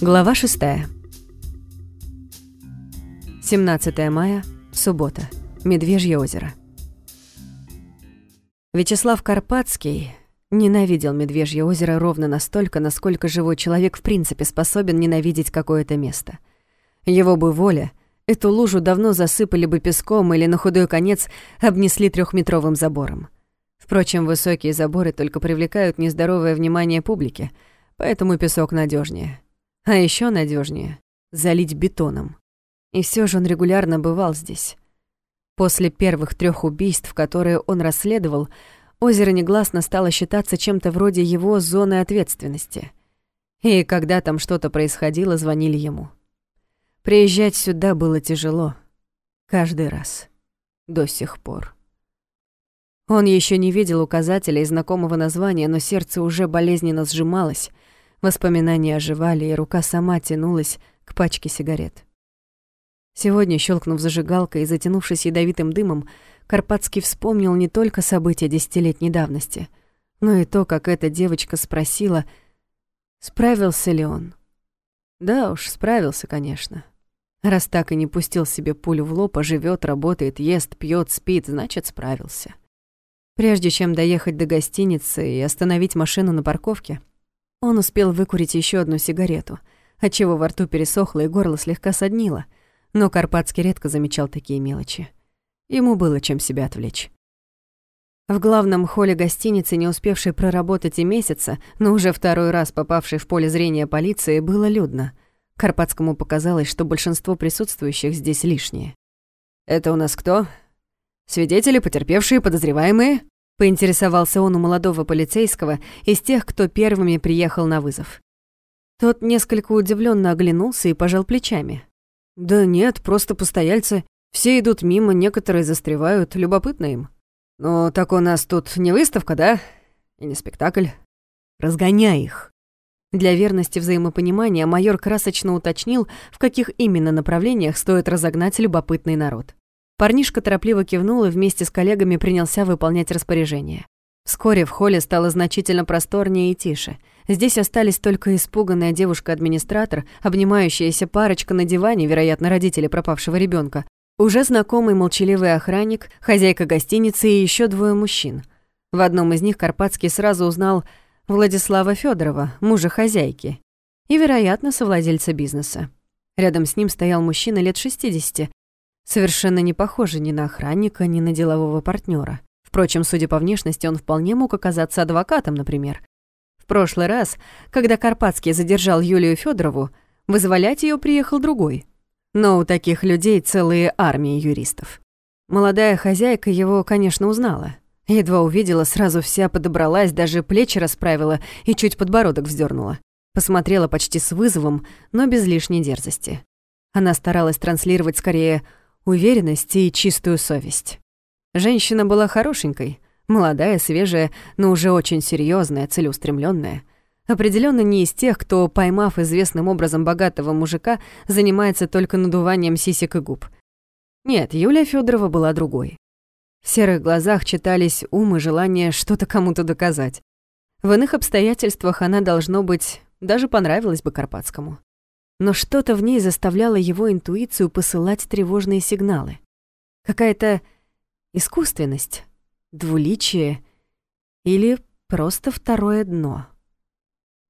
Глава 6. 17 мая, суббота. Медвежье озеро. Вячеслав Карпатский ненавидел Медвежье озеро ровно настолько, насколько живой человек в принципе способен ненавидеть какое-то место. Его бы воля, эту лужу давно засыпали бы песком или на худой конец обнесли трехметровым забором. Впрочем, высокие заборы только привлекают нездоровое внимание публики, поэтому песок надежнее. А еще надежнее залить бетоном. И все же он регулярно бывал здесь. После первых трех убийств, которые он расследовал, озеро негласно стало считаться чем-то вроде его зоны ответственности. И когда там что-то происходило, звонили ему. Приезжать сюда было тяжело. Каждый раз. До сих пор. Он еще не видел указателя и знакомого названия, но сердце уже болезненно сжималось — Воспоминания оживали, и рука сама тянулась к пачке сигарет. Сегодня, щелкнув зажигалкой и затянувшись ядовитым дымом, Карпатский вспомнил не только события десятилетней давности, но и то, как эта девочка спросила, справился ли он. Да уж, справился, конечно. Раз так и не пустил себе пулю в лоб, а живёт, работает, ест, пьет, спит, значит, справился. Прежде чем доехать до гостиницы и остановить машину на парковке, он успел выкурить еще одну сигарету, отчего во рту пересохло и горло слегка соднило, но Карпатский редко замечал такие мелочи. Ему было чем себя отвлечь. В главном холле гостиницы, не успевшей проработать и месяца, но уже второй раз попавшей в поле зрения полиции, было людно. Карпатскому показалось, что большинство присутствующих здесь лишние. «Это у нас кто? Свидетели, потерпевшие, подозреваемые?» Поинтересовался он у молодого полицейского из тех, кто первыми приехал на вызов. Тот несколько удивленно оглянулся и пожал плечами. «Да нет, просто постояльцы. Все идут мимо, некоторые застревают, любопытно им. Ну, так у нас тут не выставка, да? И не спектакль. Разгоняй их». Для верности взаимопонимания майор красочно уточнил, в каких именно направлениях стоит разогнать любопытный народ. Парнишка торопливо кивнул и вместе с коллегами принялся выполнять распоряжение. Вскоре в холле стало значительно просторнее и тише. Здесь остались только испуганная девушка-администратор, обнимающаяся парочка на диване, вероятно, родители пропавшего ребенка, уже знакомый молчаливый охранник, хозяйка гостиницы и еще двое мужчин. В одном из них Карпатский сразу узнал Владислава Федорова, мужа хозяйки, и, вероятно, совладельца бизнеса. Рядом с ним стоял мужчина лет 60, совершенно не похожий ни на охранника, ни на делового партнера. Впрочем, судя по внешности, он вполне мог оказаться адвокатом, например. В прошлый раз, когда Карпатский задержал Юлию Федорову, вызволять ее приехал другой. Но у таких людей целые армии юристов. Молодая хозяйка его, конечно, узнала. Едва увидела, сразу вся подобралась, даже плечи расправила и чуть подбородок вздернула. Посмотрела почти с вызовом, но без лишней дерзости. Она старалась транслировать скорее уверенность и чистую совесть. Женщина была хорошенькой, молодая, свежая, но уже очень серьезная, целеустремленная. Определенно не из тех, кто, поймав известным образом богатого мужика, занимается только надуванием сисек и губ. Нет, Юлия Федорова была другой. В серых глазах читались ум и желание что-то кому-то доказать. В иных обстоятельствах она, должно быть, даже понравилась бы Карпатскому но что-то в ней заставляло его интуицию посылать тревожные сигналы. Какая-то искусственность, двуличие или просто второе дно.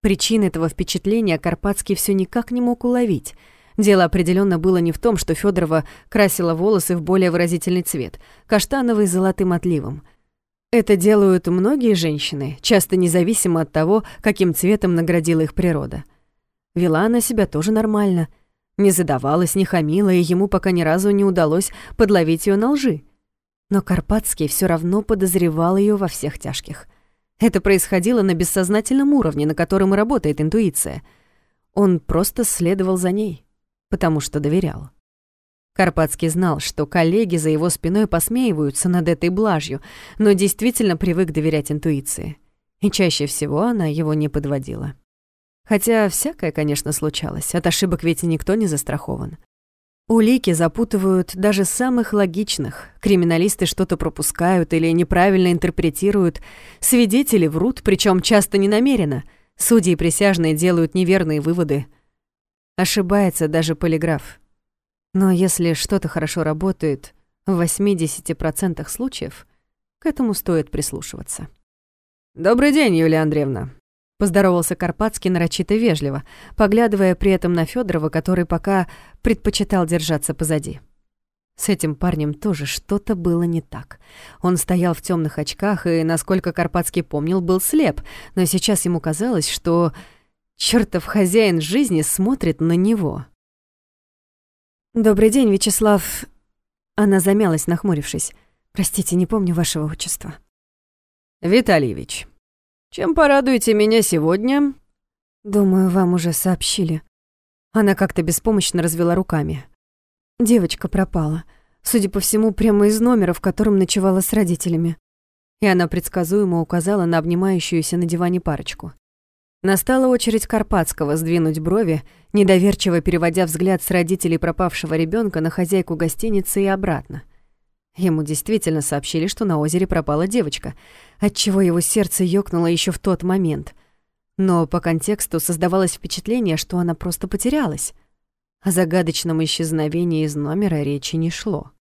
Причин этого впечатления Карпатский все никак не мог уловить. Дело определенно было не в том, что Федорова красила волосы в более выразительный цвет, каштановый с золотым отливом. Это делают многие женщины, часто независимо от того, каким цветом наградила их природа. Вела она себя тоже нормально. Не задавалась, не хамила, и ему пока ни разу не удалось подловить ее на лжи. Но Карпатский все равно подозревал ее во всех тяжких. Это происходило на бессознательном уровне, на котором и работает интуиция. Он просто следовал за ней, потому что доверял. Карпатский знал, что коллеги за его спиной посмеиваются над этой блажью, но действительно привык доверять интуиции. И чаще всего она его не подводила. Хотя всякое, конечно, случалось, от ошибок ведь никто не застрахован. Улики запутывают даже самых логичных. Криминалисты что-то пропускают или неправильно интерпретируют. Свидетели врут, причем часто ненамеренно. Судьи и присяжные делают неверные выводы. Ошибается даже полиграф. Но если что-то хорошо работает, в 80% случаев к этому стоит прислушиваться. «Добрый день, Юлия Андреевна», — поздоровался Карпатский нарочито вежливо, поглядывая при этом на Федорова, который пока предпочитал держаться позади. С этим парнем тоже что-то было не так. Он стоял в темных очках и, насколько Карпатский помнил, был слеп, но сейчас ему казалось, что чертов хозяин жизни смотрит на него. «Добрый день, Вячеслав...» Она замялась, нахмурившись. «Простите, не помню вашего отчества». «Витальевич, чем порадуете меня сегодня?» «Думаю, вам уже сообщили». Она как-то беспомощно развела руками. Девочка пропала. Судя по всему, прямо из номера, в котором ночевала с родителями. И она предсказуемо указала на обнимающуюся на диване парочку. Настала очередь Карпатского сдвинуть брови, недоверчиво переводя взгляд с родителей пропавшего ребенка на хозяйку гостиницы и обратно. Ему действительно сообщили, что на озере пропала девочка, отчего его сердце ёкнуло еще в тот момент. Но по контексту создавалось впечатление, что она просто потерялась. О загадочном исчезновении из номера речи не шло.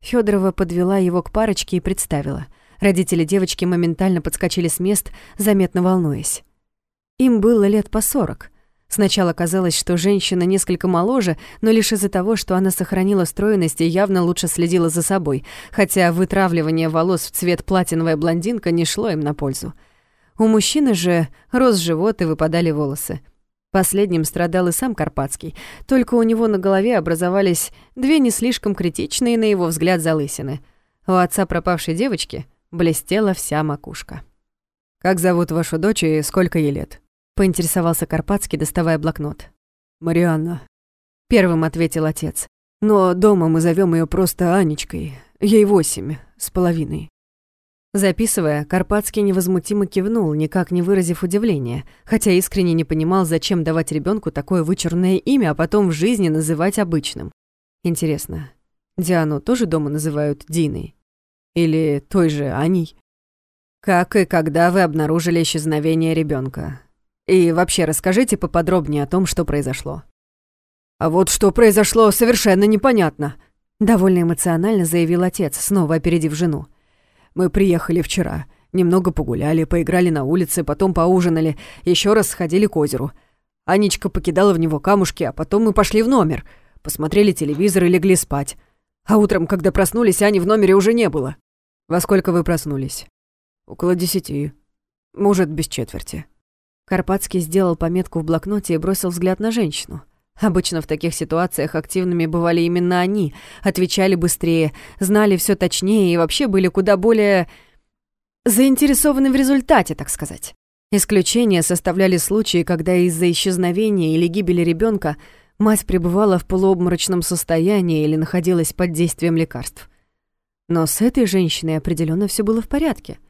Федорова подвела его к парочке и представила. Родители девочки моментально подскочили с мест, заметно волнуясь. Им было лет по сорок. Сначала казалось, что женщина несколько моложе, но лишь из-за того, что она сохранила стройность и явно лучше следила за собой, хотя вытравливание волос в цвет платиновая блондинка не шло им на пользу. У мужчины же рос живот и выпадали волосы. Последним страдал и сам Карпатский, только у него на голове образовались две не слишком критичные, на его взгляд, залысины. У отца пропавшей девочки блестела вся макушка. «Как зовут вашу дочь и сколько ей лет?» Поинтересовался Карпатский, доставая блокнот. «Марианна», — первым ответил отец. «Но дома мы зовем ее просто Анечкой. Ей восемь с половиной». Записывая, Карпатский невозмутимо кивнул, никак не выразив удивления, хотя искренне не понимал, зачем давать ребенку такое вычурное имя, а потом в жизни называть обычным. Интересно, Диану тоже дома называют Диной? Или той же Аней? Как и когда вы обнаружили исчезновение ребенка? И вообще расскажите поподробнее о том, что произошло». «А вот что произошло, совершенно непонятно», — довольно эмоционально заявил отец, снова опередив жену. «Мы приехали вчера, немного погуляли, поиграли на улице, потом поужинали, еще раз сходили к озеру. Анечка покидала в него камушки, а потом мы пошли в номер, посмотрели телевизор и легли спать. А утром, когда проснулись, Ани в номере уже не было». «Во сколько вы проснулись?» «Около десяти. Может, без четверти». Карпатский сделал пометку в блокноте и бросил взгляд на женщину. Обычно в таких ситуациях активными бывали именно они, отвечали быстрее, знали все точнее и вообще были куда более заинтересованы в результате, так сказать. Исключения составляли случаи, когда из-за исчезновения или гибели ребенка мать пребывала в полуобморочном состоянии или находилась под действием лекарств. Но с этой женщиной определенно все было в порядке —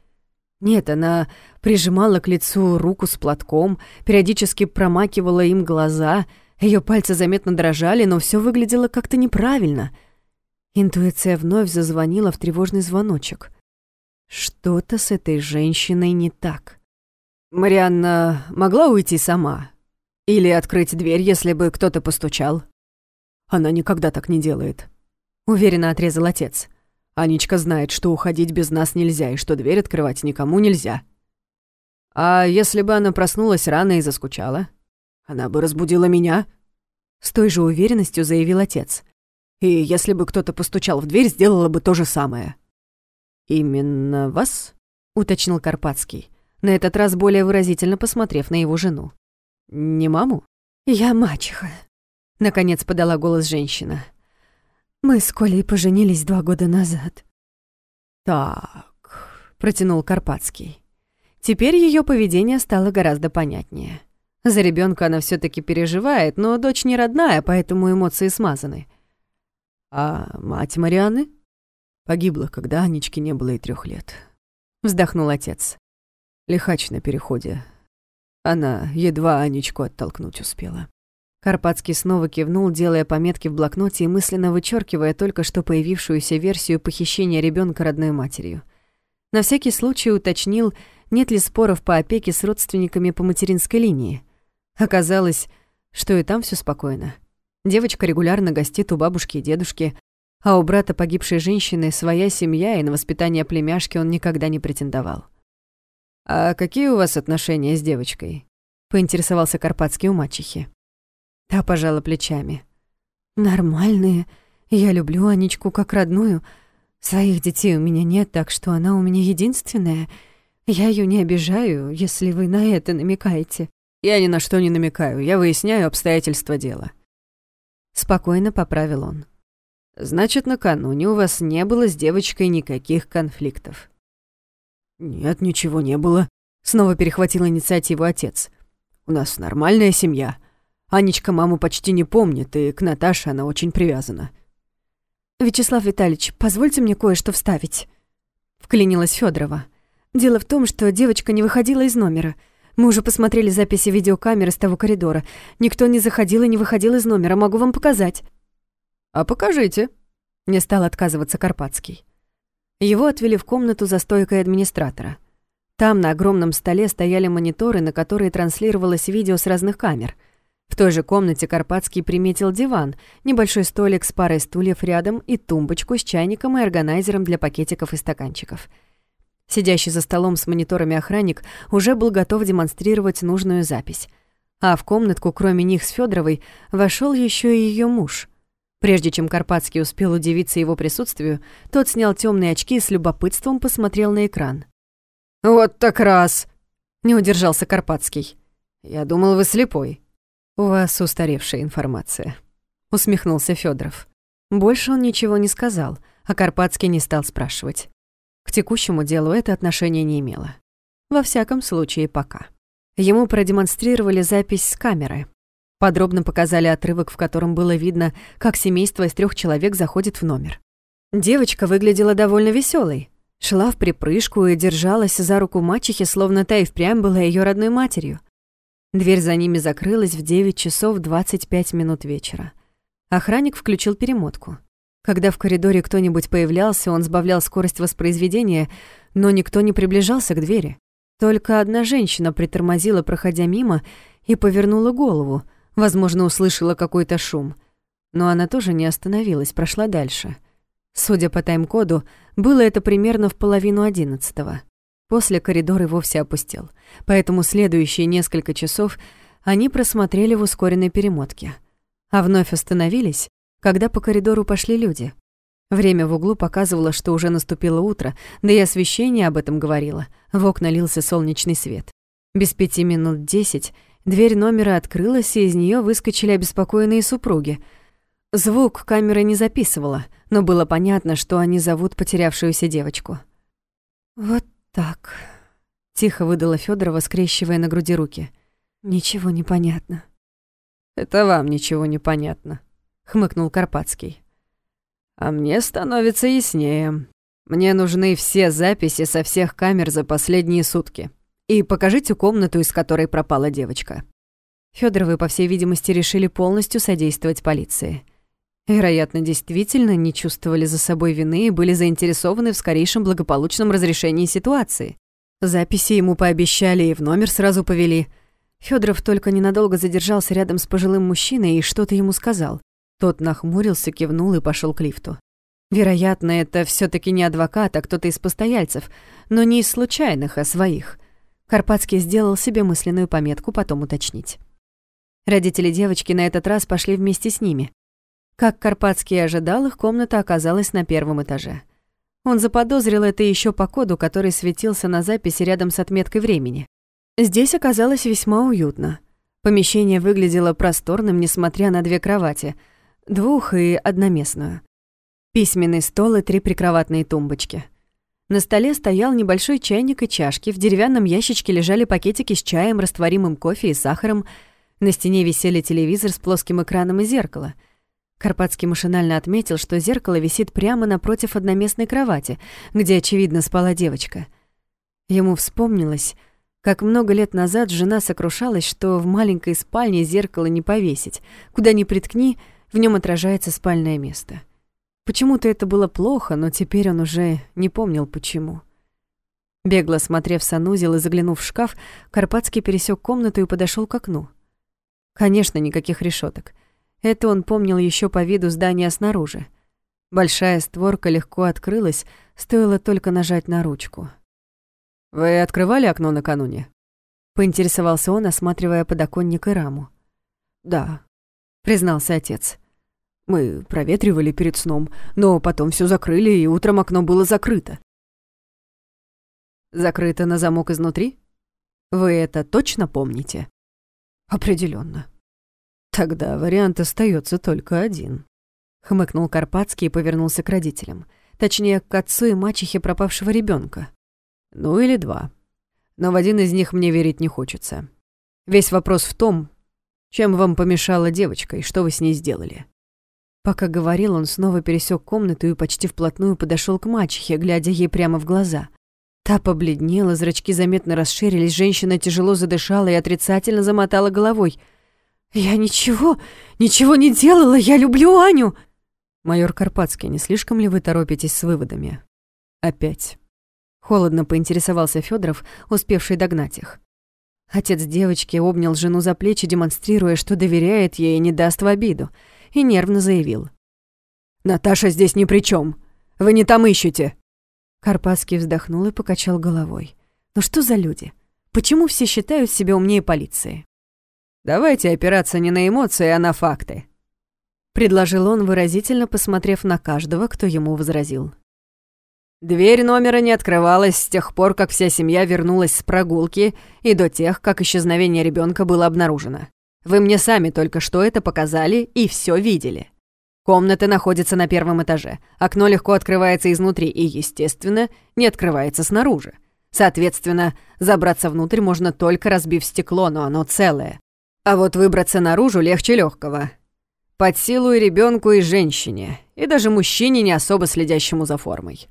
нет, она прижимала к лицу руку с платком, периодически промакивала им глаза, ее пальцы заметно дрожали, но все выглядело как-то неправильно. Интуиция вновь зазвонила в тревожный звоночек. Что-то с этой женщиной не так. «Марианна могла уйти сама? Или открыть дверь, если бы кто-то постучал?» «Она никогда так не делает», — уверенно отрезал отец. Анечка знает, что уходить без нас нельзя и что дверь открывать никому нельзя. А если бы она проснулась рано и заскучала? Она бы разбудила меня. С той же уверенностью заявил отец. И если бы кто-то постучал в дверь, сделала бы то же самое. «Именно вас?» — уточнил Карпатский, на этот раз более выразительно посмотрев на его жену. «Не маму?» «Я мачеха», — наконец подала голос женщина. Мы с Колей поженились два года назад. Так, протянул Карпатский. Теперь ее поведение стало гораздо понятнее. За ребенка она все таки переживает, но дочь не родная, поэтому эмоции смазаны. А мать Марианы погибла, когда Анечке не было и трех лет. Вздохнул отец. Лихач на переходе. Она едва Анечку оттолкнуть успела. Карпатский снова кивнул, делая пометки в блокноте и мысленно вычеркивая только что появившуюся версию похищения ребенка родной матерью. На всякий случай уточнил, нет ли споров по опеке с родственниками по материнской линии. Оказалось, что и там все спокойно. Девочка регулярно гостит у бабушки и дедушки, а у брата погибшей женщины своя семья, и на воспитание племяшки он никогда не претендовал. «А какие у вас отношения с девочкой?» — поинтересовался Карпатский у мачехи. Та пожала плечами. «Нормальные. Я люблю Анечку как родную. Своих детей у меня нет, так что она у меня единственная. Я ее не обижаю, если вы на это намекаете». «Я ни на что не намекаю, я выясняю обстоятельства дела». Спокойно поправил он. Значит, накануне у вас не было с девочкой никаких конфликтов. Нет, ничего не было. Снова перехватил инициативу отец. У нас нормальная семья. Анечка маму почти не помнит, и к Наташе она очень привязана. Вячеслав Витальевич, позвольте мне кое-что вставить. Вклинилась Федорова. Дело в том, что девочка не выходила из номера. Мы уже посмотрели записи видеокамеры с того коридора. Никто не заходил и не выходил из номера. Могу вам показать. «А покажите», — не стал отказываться Карпатский. Его отвели в комнату за стойкой администратора. Там на огромном столе стояли мониторы, на которые транслировалось видео с разных камер. В той же комнате Карпатский приметил диван, небольшой столик с парой стульев рядом и тумбочку с чайником и органайзером для пакетиков и стаканчиков. Сидящий за столом с мониторами охранник уже был готов демонстрировать нужную запись. А в комнатку, кроме них с Федоровой, вошел еще и ее муж — Прежде чем Карпатский успел удивиться его присутствию, тот снял темные очки и с любопытством посмотрел на экран. «Вот так раз!» — не удержался Карпатский. «Я думал, вы слепой». «У вас устаревшая информация», — усмехнулся Федоров. Больше он ничего не сказал, а Карпатский не стал спрашивать. К текущему делу это отношение не имело. Во всяком случае, пока. Ему продемонстрировали запись с камеры, Подробно показали отрывок, в котором было видно, как семейство из трех человек заходит в номер. Девочка выглядела довольно веселой, шла в припрыжку и держалась за руку мачехи, словно та и впрямь была ее родной матерью. Дверь за ними закрылась в 9 часов 25 минут вечера. Охранник включил перемотку. Когда в коридоре кто-нибудь появлялся, он сбавлял скорость воспроизведения, но никто не приближался к двери. Только одна женщина притормозила, проходя мимо, и повернула голову, Возможно, услышала какой-то шум. Но она тоже не остановилась, прошла дальше. Судя по тайм-коду, было это примерно в половину одиннадцатого. После коридор и вовсе опустел. Поэтому следующие несколько часов они просмотрели в ускоренной перемотке. А вновь остановились, когда по коридору пошли люди. Время в углу показывало, что уже наступило утро, да и освещение об этом говорило. В окна лился солнечный свет. Без пяти минут десять Дверь номера открылась, и из нее выскочили обеспокоенные супруги. Звук камера не записывала, но было понятно, что они зовут потерявшуюся девочку. «Вот так», — тихо выдала Федорова, скрещивая на груди руки. «Ничего не понятно». «Это вам ничего не понятно», — хмыкнул Карпатский. «А мне становится яснее. Мне нужны все записи со всех камер за последние сутки» и покажите комнату, из которой пропала девочка». Фёдоровы, по всей видимости, решили полностью содействовать полиции. Вероятно, действительно не чувствовали за собой вины и были заинтересованы в скорейшем благополучном разрешении ситуации. Записи ему пообещали и в номер сразу повели. Фёдоров только ненадолго задержался рядом с пожилым мужчиной и что-то ему сказал. Тот нахмурился, кивнул и пошел к лифту. Вероятно, это все таки не адвокат, а кто-то из постояльцев, но не из случайных, а своих. Карпатский сделал себе мысленную пометку потом уточнить. Родители девочки на этот раз пошли вместе с ними. Как Карпатский ожидал, их комната оказалась на первом этаже. Он заподозрил это еще по коду, который светился на записи рядом с отметкой времени. Здесь оказалось весьма уютно. Помещение выглядело просторным, несмотря на две кровати, двух- и одноместную. Письменный стол и три прикроватные тумбочки. На столе стоял небольшой чайник и чашки, в деревянном ящичке лежали пакетики с чаем, растворимым кофе и сахаром, на стене висели телевизор с плоским экраном и зеркало. Карпатский машинально отметил, что зеркало висит прямо напротив одноместной кровати, где, очевидно, спала девочка. Ему вспомнилось, как много лет назад жена сокрушалась, что в маленькой спальне зеркало не повесить, куда ни приткни, в нем отражается спальное место. Почему-то это было плохо, но теперь он уже не помнил почему. Бегло смотрев санузел и заглянув в шкаф, Карпатский пересек комнату и подошел к окну. Конечно, никаких решеток. Это он помнил еще по виду здания снаружи. Большая створка легко открылась, стоило только нажать на ручку. «Вы открывали окно накануне?» Поинтересовался он, осматривая подоконник и раму. «Да», — признался отец. «Мы проветривали перед сном, но потом все закрыли, и утром окно было закрыто». «Закрыто на замок изнутри? Вы это точно помните?» Определенно. Тогда вариант остается только один. Хмыкнул Карпатский и повернулся к родителям. Точнее, к отцу и мачехе пропавшего ребенка. Ну или два. Но в один из них мне верить не хочется. Весь вопрос в том, чем вам помешала девочка и что вы с ней сделали. Пока говорил, он снова пересек комнату и почти вплотную подошел к мачехе, глядя ей прямо в глаза. Та побледнела, зрачки заметно расширились, женщина тяжело задышала и отрицательно замотала головой. «Я ничего, ничего не делала, я люблю Аню!» «Майор Карпатский, не слишком ли вы торопитесь с выводами?» «Опять». Холодно поинтересовался Федоров, успевший догнать их. Отец девочки обнял жену за плечи, демонстрируя, что доверяет ей и не даст в обиду, и нервно заявил. «Наташа здесь ни при чем. Вы не там ищете!» Карпатский вздохнул и покачал головой. «Ну что за люди? Почему все считают себя умнее полиции?» «Давайте опираться не на эмоции, а на факты», — предложил он, выразительно посмотрев на каждого, кто ему возразил. Дверь номера не открывалась с тех пор, как вся семья вернулась с прогулки и до тех, как исчезновение ребенка было обнаружено. Вы мне сами только что это показали и все видели. Комната находится на первом этаже. Окно легко открывается изнутри и, естественно, не открывается снаружи. Соответственно, забраться внутрь можно только разбив стекло, но оно целое. А вот выбраться наружу легче легкого. Под силу и ребенку, и женщине, и даже мужчине, не особо следящему за формой.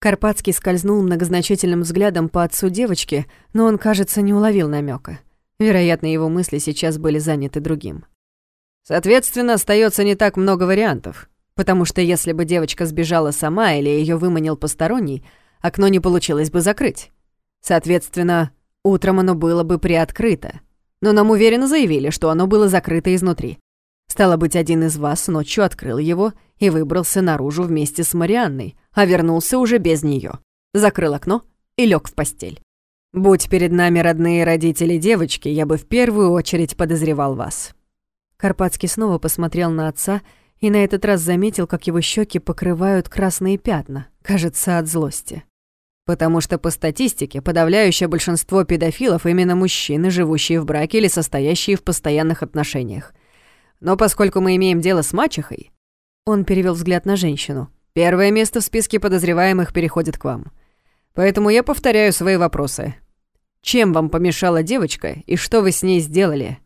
Карпатский скользнул многозначительным взглядом по отцу девочки, но он, кажется, не уловил намека. Вероятно, его мысли сейчас были заняты другим. Соответственно, остается не так много вариантов, потому что если бы девочка сбежала сама или ее выманил посторонний, окно не получилось бы закрыть. Соответственно, утром оно было бы приоткрыто, но нам уверенно заявили, что оно было закрыто изнутри. Стало быть, один из вас ночью открыл его и выбрался наружу вместе с Марианной, а вернулся уже без нее. Закрыл окно и лег в постель. Будь перед нами родные родители девочки, я бы в первую очередь подозревал вас. Карпатский снова посмотрел на отца и на этот раз заметил, как его щеки покрывают красные пятна, кажется, от злости. Потому что по статистике подавляющее большинство педофилов именно мужчины, живущие в браке или состоящие в постоянных отношениях. Но поскольку мы имеем дело с мачехой... Он перевел взгляд на женщину. Первое место в списке подозреваемых переходит к вам. Поэтому я повторяю свои вопросы. Чем вам помешала девочка и что вы с ней сделали?»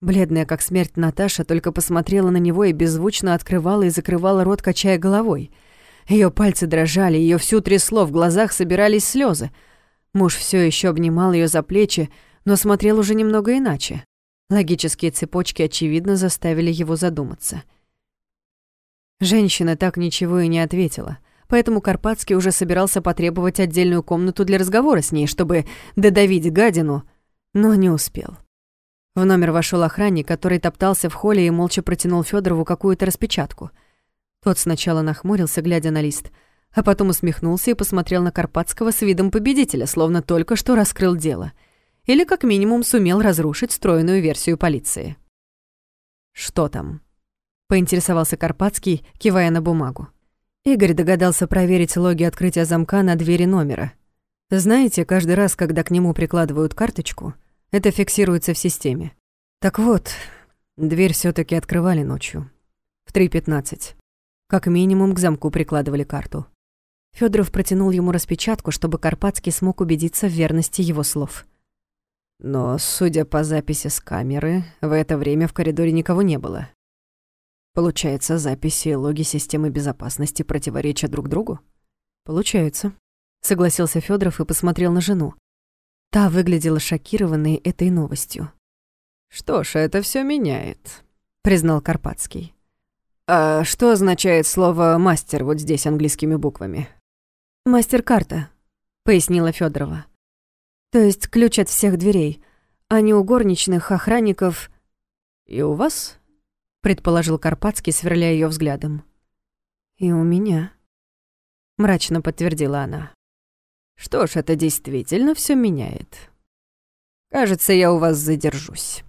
Бледная как смерть Наташа только посмотрела на него и беззвучно открывала и закрывала рот, качая головой. Ее пальцы дрожали, ее всю трясло, в глазах собирались слезы. Муж все еще обнимал ее за плечи, но смотрел уже немного иначе. Логические цепочки, очевидно, заставили его задуматься. Женщина так ничего и не ответила, поэтому Карпатский уже собирался потребовать отдельную комнату для разговора с ней, чтобы додавить гадину, но не успел. В номер вошел охранник, который топтался в холле и молча протянул Федорову какую-то распечатку. Тот сначала нахмурился, глядя на лист, а потом усмехнулся и посмотрел на Карпатского с видом победителя, словно только что раскрыл дело. Или, как минимум, сумел разрушить стройную версию полиции. «Что там?» — поинтересовался Карпатский, кивая на бумагу. Игорь догадался проверить логи открытия замка на двери номера. Знаете, каждый раз, когда к нему прикладывают карточку — это фиксируется в системе. Так вот, дверь все таки открывали ночью. В 3.15. Как минимум к замку прикладывали карту. Федоров протянул ему распечатку, чтобы Карпатский смог убедиться в верности его слов. Но, судя по записи с камеры, в это время в коридоре никого не было. Получается, записи и логи системы безопасности противоречат друг другу? Получается, согласился Федоров и посмотрел на жену. Та выглядела шокированной этой новостью. «Что ж, это все меняет», — признал Карпатский. «А что означает слово «мастер» вот здесь английскими буквами?» «Мастер-карта», пояснила Федорова. То есть ключ от всех дверей, а не у горничных, охранников... И у вас? предположил Карпатский, сверляя ее взглядом. И у меня, мрачно подтвердила она. Что ж, это действительно все меняет. Кажется, я у вас задержусь.